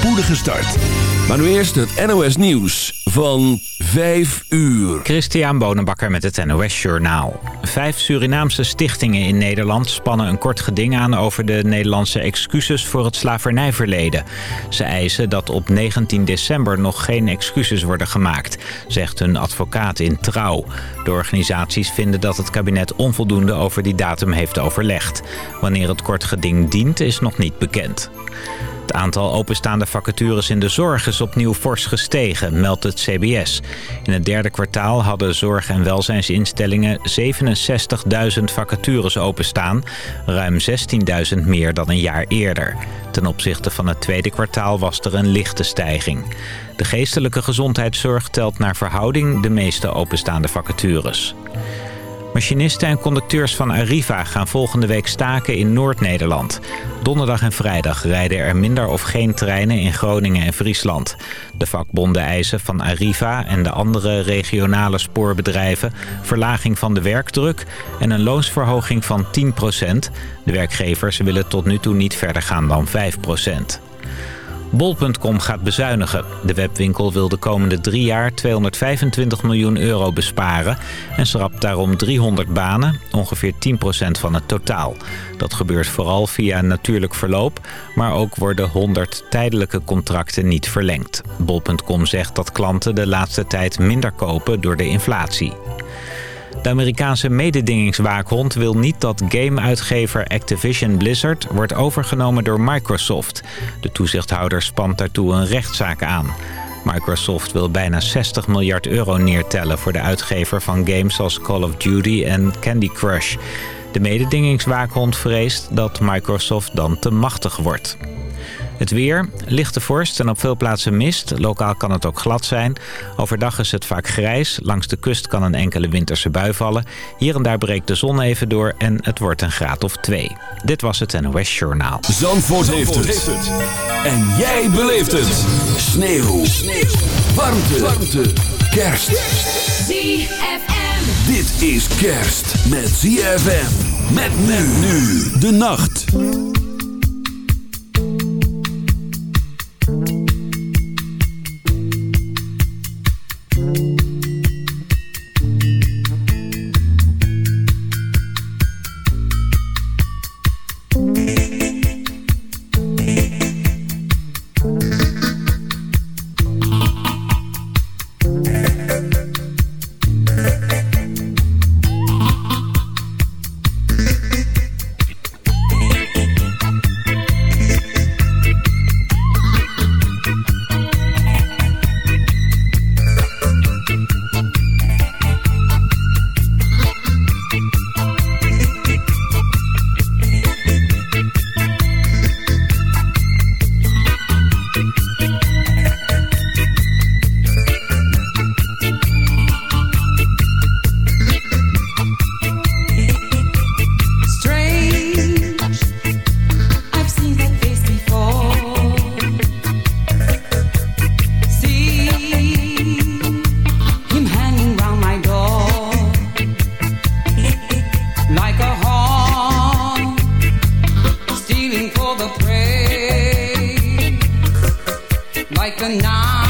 spoedige start. Maar nu eerst het NOS Nieuws van 5 uur. Christian Bonenbakker met het NOS Journaal. Vijf Surinaamse stichtingen in Nederland spannen een kort geding aan... over de Nederlandse excuses voor het slavernijverleden. Ze eisen dat op 19 december nog geen excuses worden gemaakt... zegt hun advocaat in Trouw. De organisaties vinden dat het kabinet onvoldoende over die datum heeft overlegd. Wanneer het kort geding dient is nog niet bekend. Het aantal openstaande vacatures in de zorg is opnieuw fors gestegen, meldt het CBS. In het derde kwartaal hadden zorg- en welzijnsinstellingen 67.000 vacatures openstaan. Ruim 16.000 meer dan een jaar eerder. Ten opzichte van het tweede kwartaal was er een lichte stijging. De geestelijke gezondheidszorg telt naar verhouding de meeste openstaande vacatures. Machinisten en conducteurs van Arriva gaan volgende week staken in Noord-Nederland. Donderdag en vrijdag rijden er minder of geen treinen in Groningen en Friesland. De vakbonden eisen van Arriva en de andere regionale spoorbedrijven... verlaging van de werkdruk en een loonsverhoging van 10% De werkgevers willen tot nu toe niet verder gaan dan 5 Bol.com gaat bezuinigen. De webwinkel wil de komende drie jaar 225 miljoen euro besparen... en schrapt daarom 300 banen, ongeveer 10% van het totaal. Dat gebeurt vooral via natuurlijk verloop... maar ook worden 100 tijdelijke contracten niet verlengd. Bol.com zegt dat klanten de laatste tijd minder kopen door de inflatie. De Amerikaanse mededingingswaakhond wil niet dat gameuitgever Activision Blizzard wordt overgenomen door Microsoft. De toezichthouder spant daartoe een rechtszaak aan. Microsoft wil bijna 60 miljard euro neertellen voor de uitgever van games als Call of Duty en Candy Crush. De mededingingswaakhond vreest dat Microsoft dan te machtig wordt. Het weer, lichte vorst en op veel plaatsen mist. Lokaal kan het ook glad zijn. Overdag is het vaak grijs. Langs de kust kan een enkele winterse bui vallen. Hier en daar breekt de zon even door en het wordt een graad of twee. Dit was het NOS Journaal. Zandvoort, heeft, het. En jij beleeft het. Sneeuw. Sneeuw. Warmte. Warmte. Kerst. ZFM. Dit is kerst met ZFM. Met men nu de nacht. like a knife.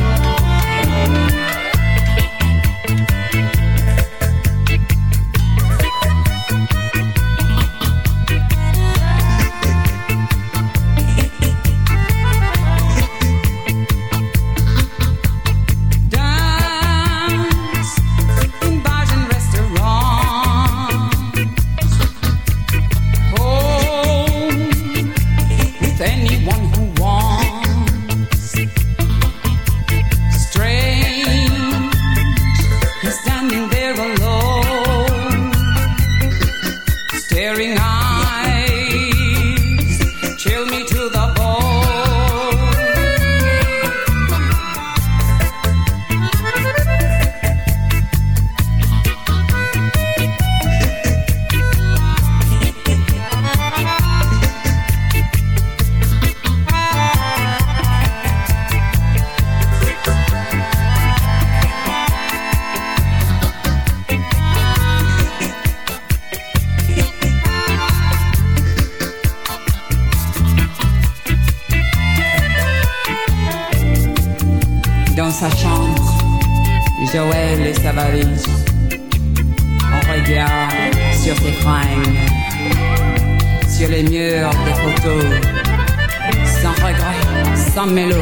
sans regret, sans mélo.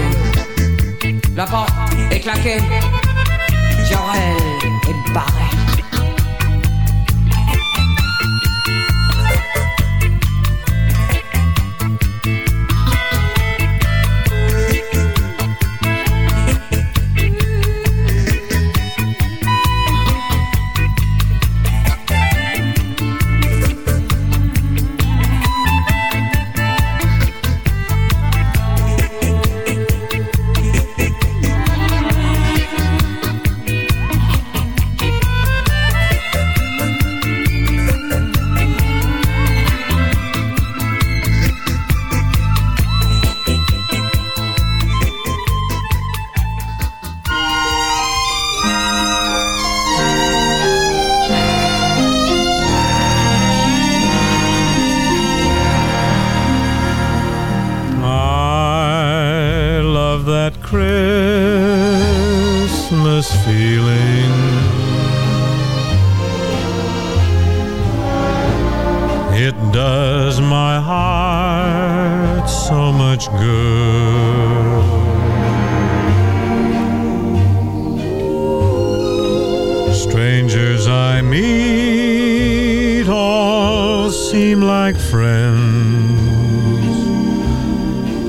La porte est claquée, Jorel est barré.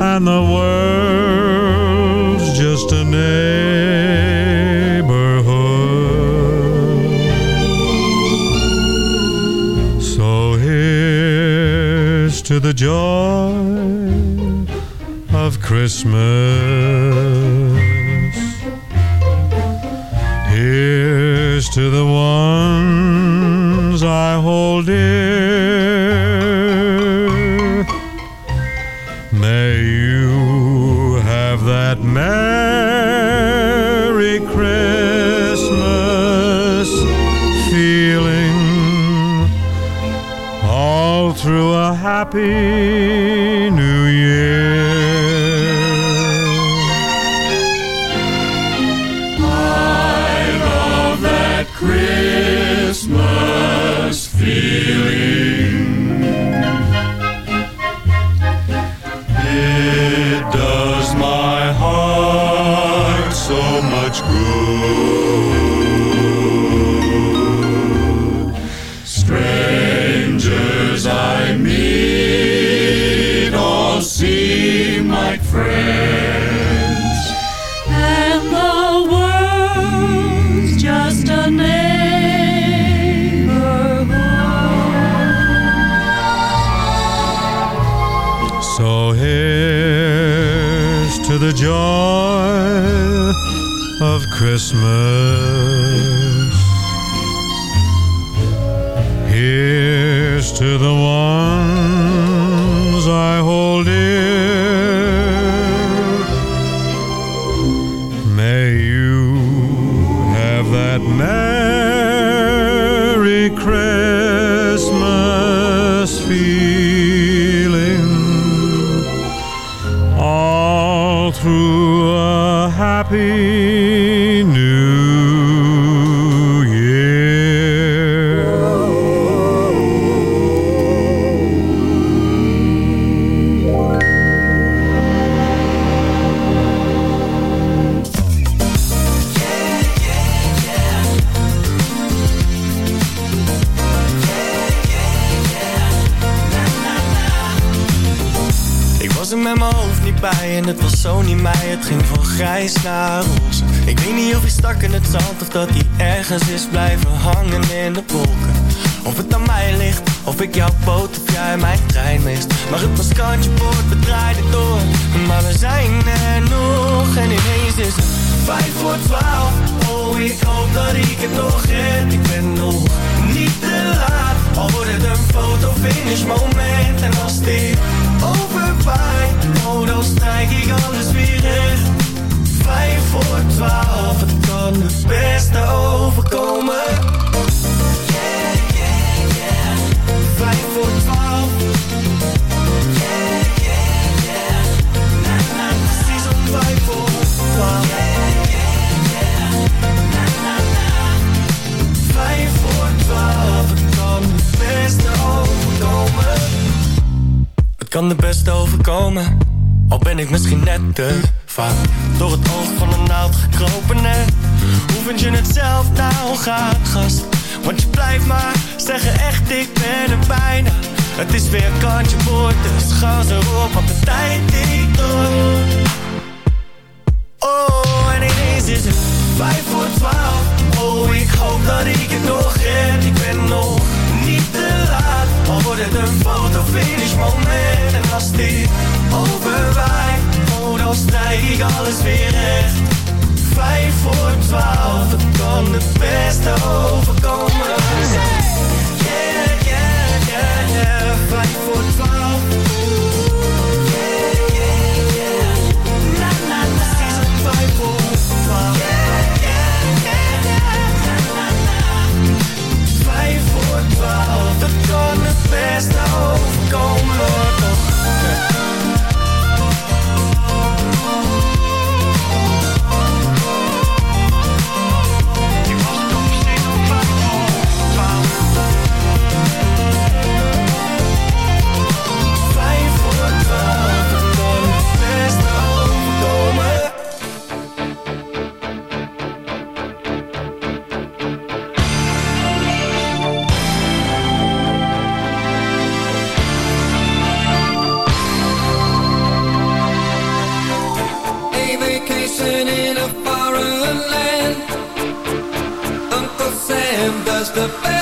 and the world's just a neighborhood. So here's to the joy of Christmas. Here's to the ones I hold dear happy. Merry Christmas. Ik weet niet of hij stak in het zand Of dat hij ergens is blijven hangen in de wolken. Of het aan mij ligt, of ik jouw boot of jij mijn trein mist. Maar het was kantje boord, we draaiden door. Maar we zijn er nog en ineens is het Vijf voor twaalf, oh ik hoop dat ik het nog red. Ik ben nog niet te laat. Al wordt het een foto finish moment. En als dit overwaait Oh dan strijk ik alles weer recht Vijf voor twaalf, het kan het beste overkomen. Yeah, yeah, Vijf voor twaalf. Yeah, yeah, yeah. Precies vijf voor twaalf. Yeah, yeah, yeah Na, na, na Vijf voor twaalf, het kan het beste overkomen. Het kan de beste overkomen Al ben ik misschien net te Door het oog van een naald gekropen en Hoe vind je het zelf? Nou gaat, gast? Want je blijft maar zeggen echt, ik ben er bijna. Het is weer kantje boord, dus ga ze op Want de tijd die door. Oh, en ineens is het vijf voor twaalf. Oh, ik hoop dat ik het nog red. Ik ben nog niet te laat. Al wordt het een fotofinish moment. En als dit overwaait Dan strijk ik alles weer recht. Vijf voor twaalf Het kan het beste overkomen. Yeah, yeah, yeah, yeah. Vijf the best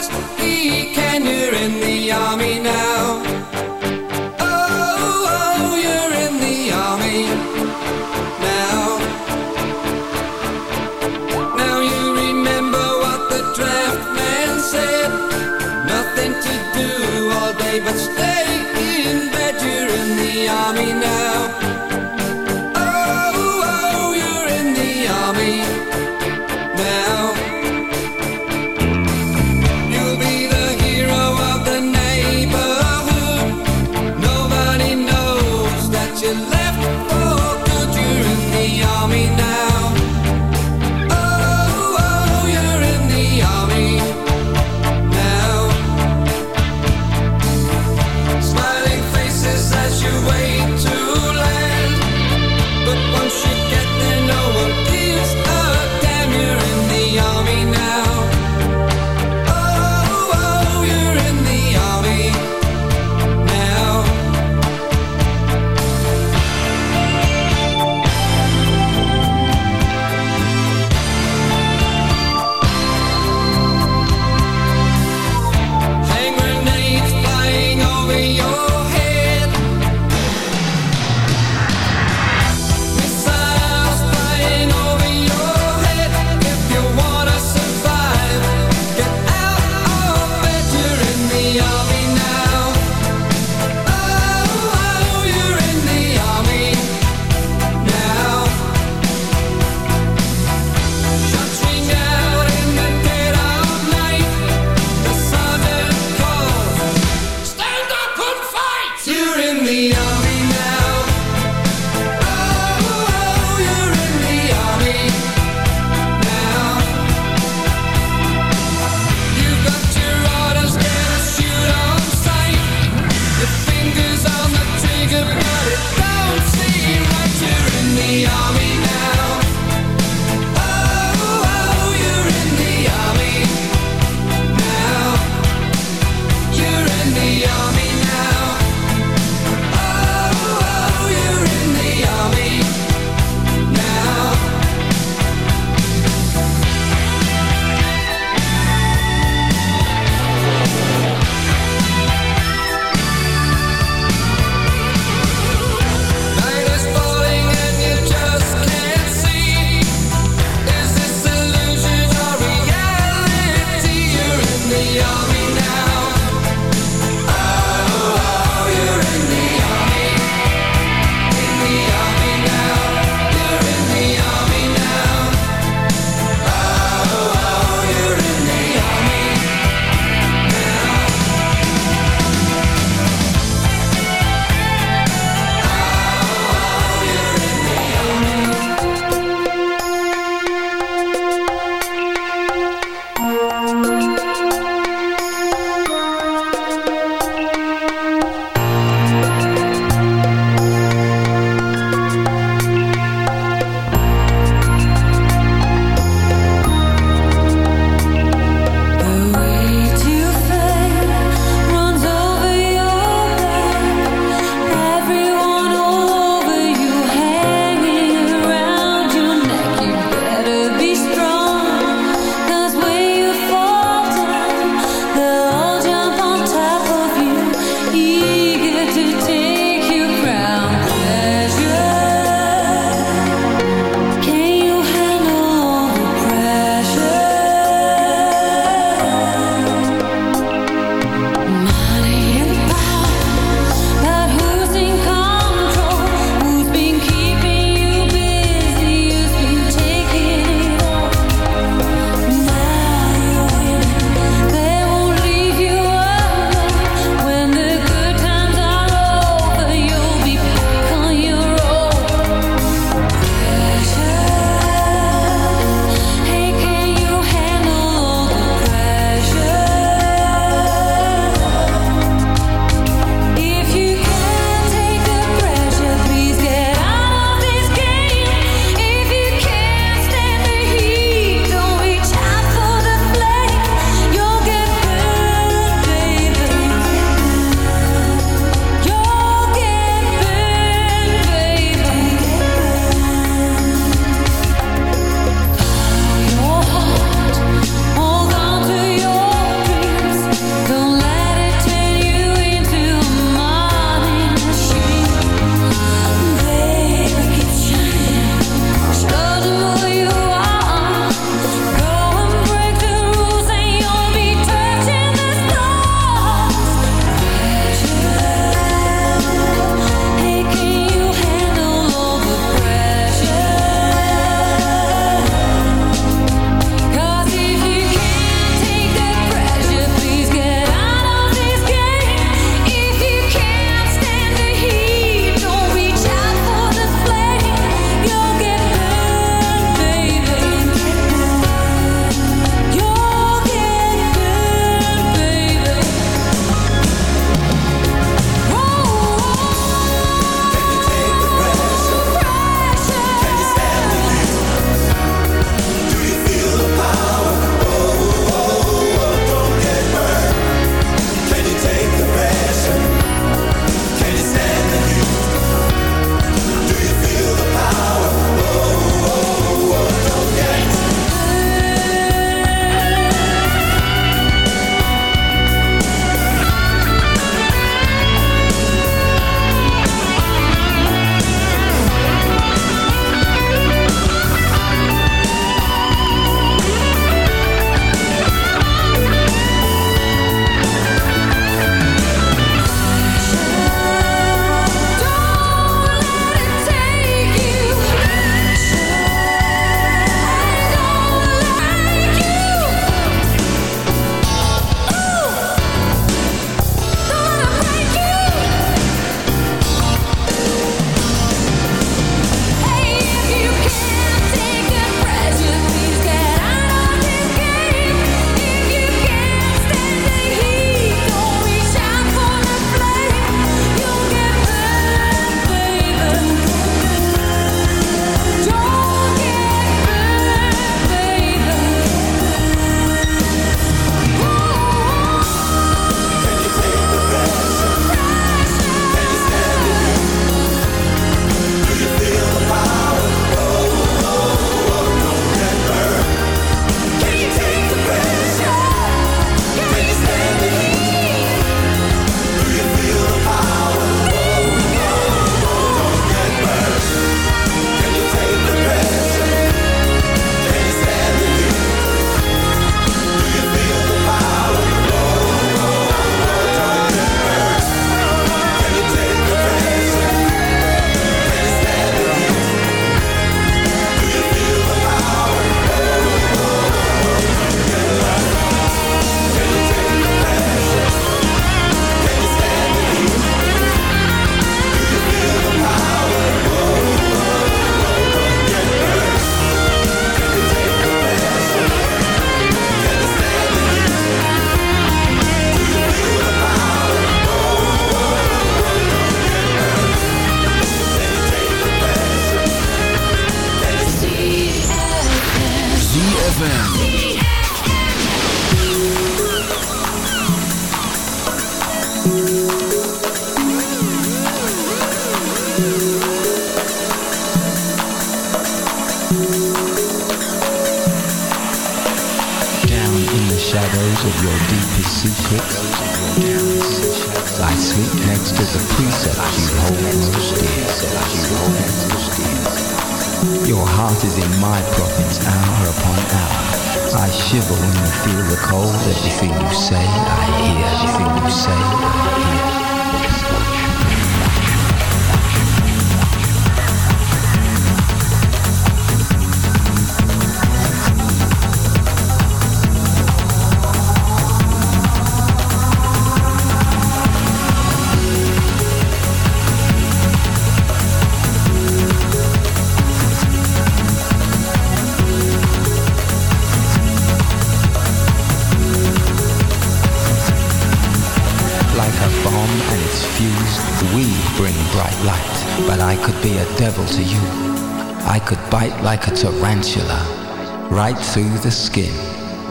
tarantula, right through the skin,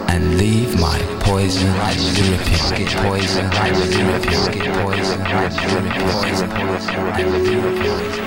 and leave my poison dripping. Poison dripping. Poison dripping.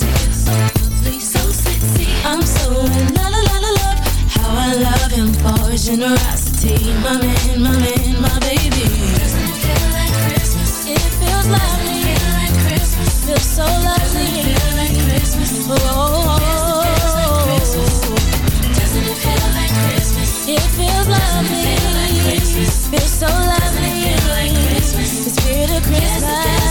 How I love him for generosity. My man, my man, my baby. Doesn't it feel like Christmas? It feels lovely. Feel like Christmas. Feels so lovely. Doesn't it feel like Christmas? Oh. Doesn't it feel like Christmas? It feels lovely. Doesn't it feel like Christmas? Feels so lovely. Doesn't it feel like Christmas? The spirit of it Christmas.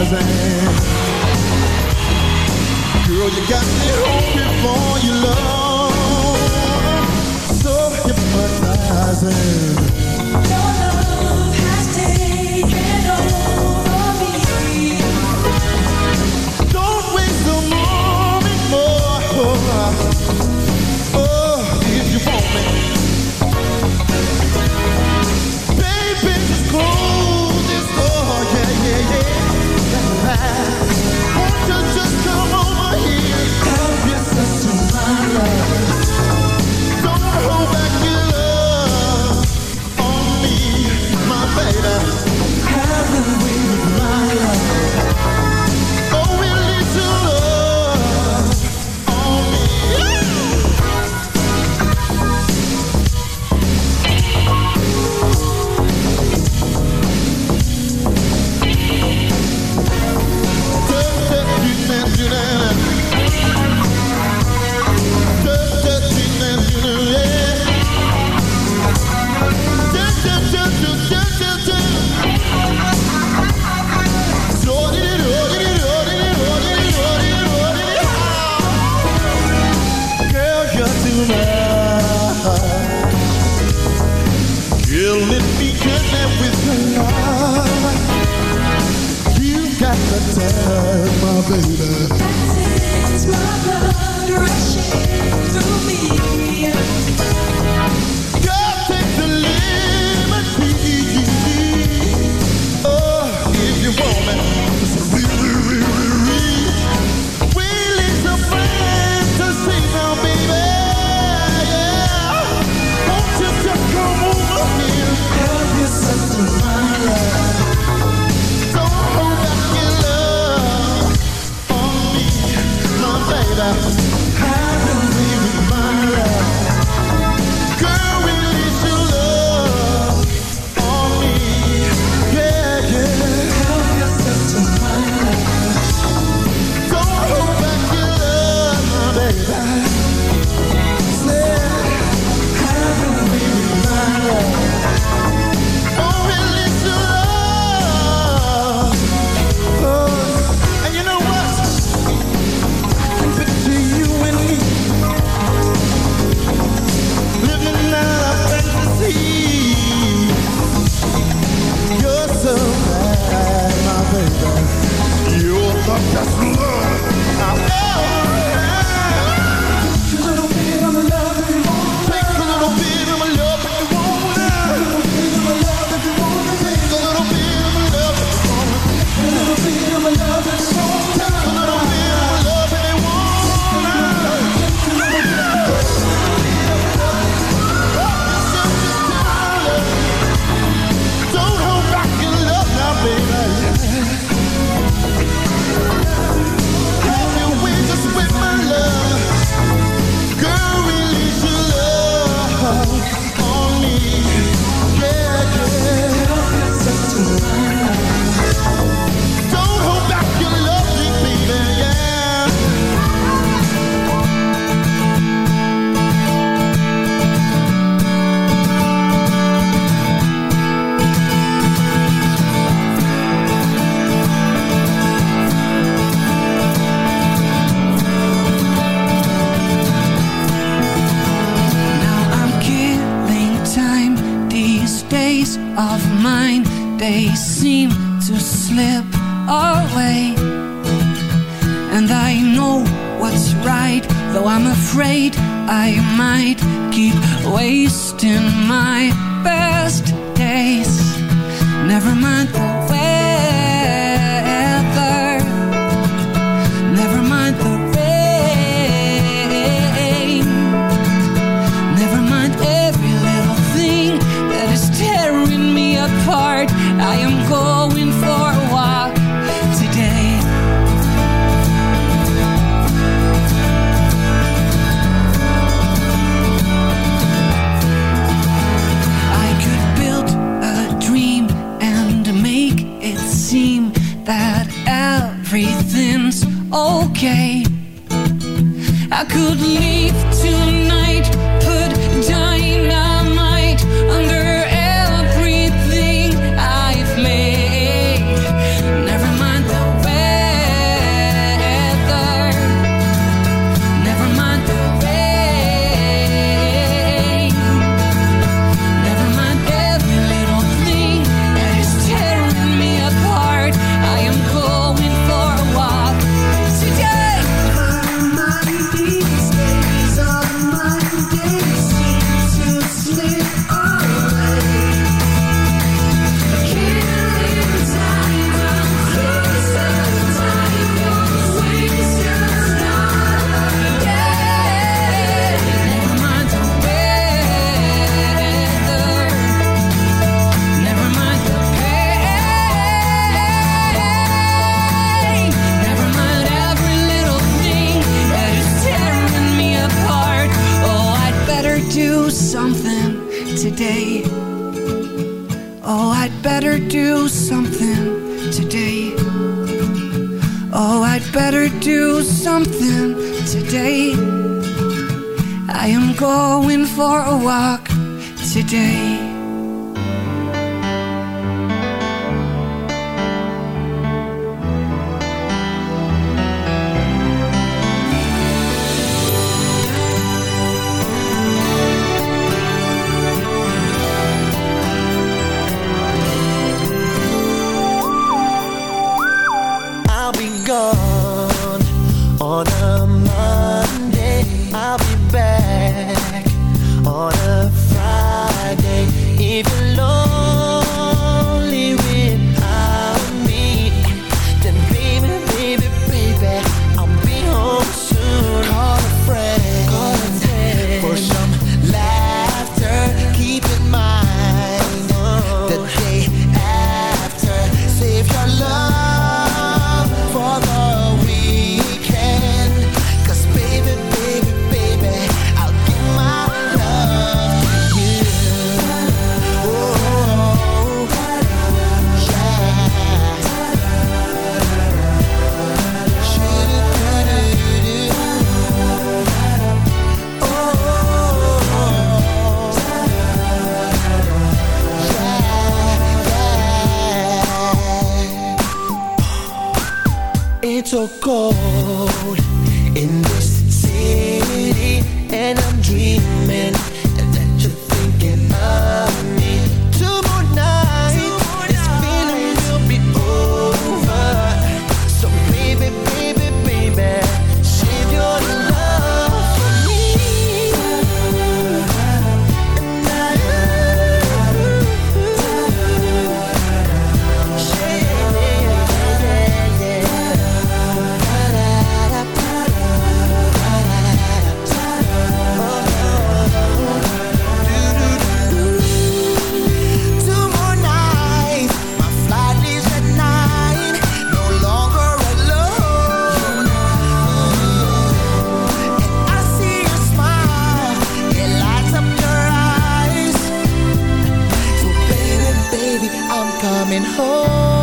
Rising. Girl, you got me hoping for your love. So hypnotizing. Your love has taken over me. Don't waste a moment more. Oh, Haven't my love. everything's okay. I could leave brillarían y es que ¿quién lo diría? Que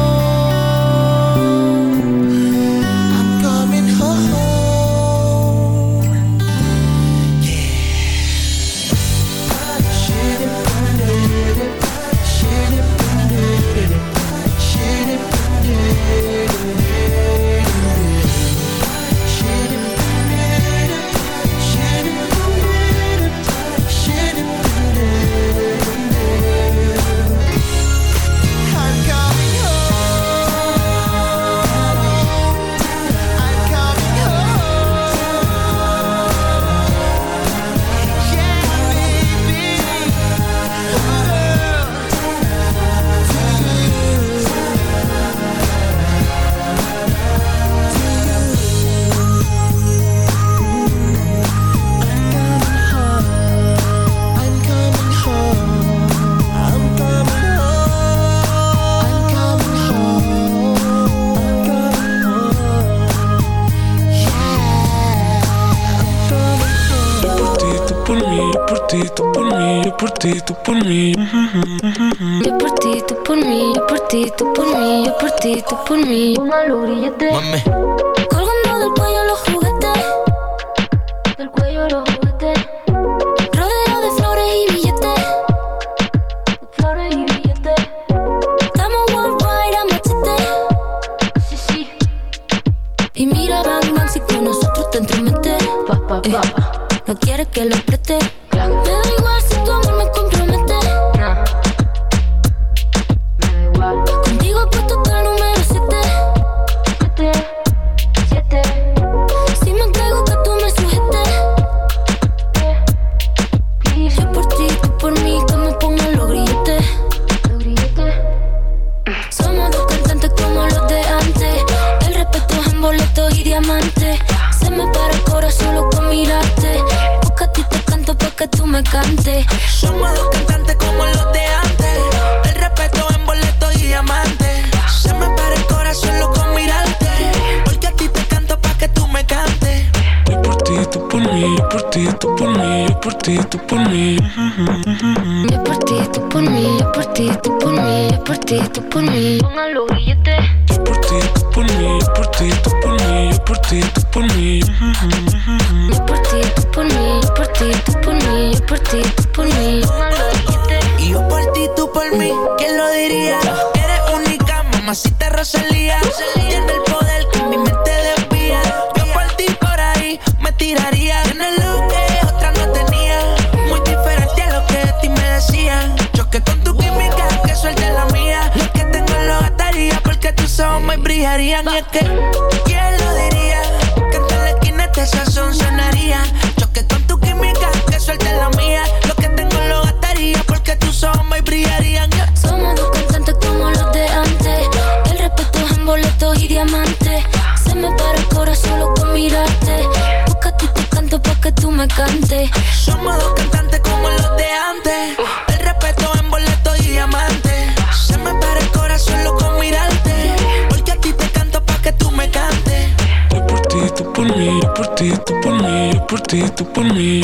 ti, tú por mí.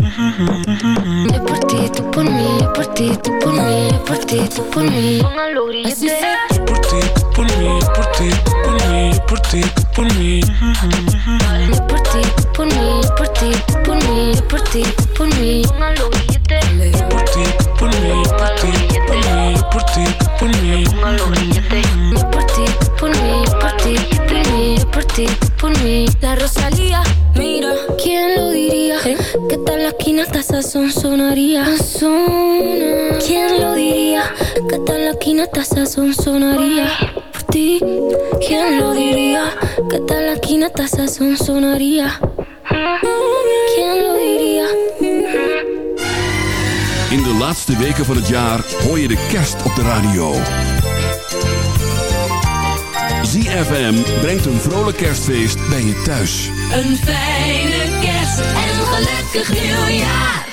Yo por ti, tú por mí, yo por ti, tú por mí, yo por ti, tú por mí. Póngalo grillete. Yo por ti, tú por mí, yo por ti, tú por mí, yo por ti, tú por mí. Yo por ti, tú por mí, yo por ti, tú por mí, yo por ti, tú por mí. Póngalo grillete. Yo por ti, tú por mí, yo por ti, tú por mí, yo por ti, tú por mí. Póngalo grillete. Yo por ti, tú por mí, yo por ti, tú por mí, yo por ti, por mí. La Rosalía, mira, ¿quién lo diría? Que tal la esquina hasta sazón sonaría. Sazona. ¿Quién lo diría? Que tal la esquina hasta sazón sonaría. Por ti, ¿quién lo diría? Que tal la esquina hasta sazón sonaría. ¿Quién lo diría? In de laatste weken van het jaar hoor je de kerst op de radio. ZFM brengt een vrolijk kerstfeest bij je thuis. Een fijne kerst en een gelukkig nieuwjaar.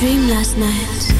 Dream last night.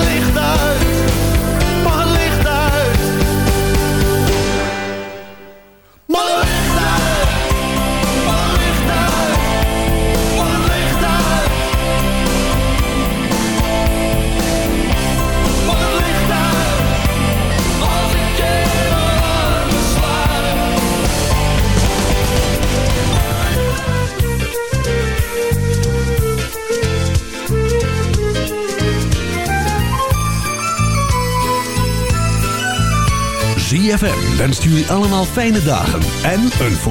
Licht uit, 3FM jullie allemaal fijne dagen en een volgende.